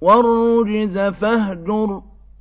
وَالرُّجْزَ فَاهْجُرْ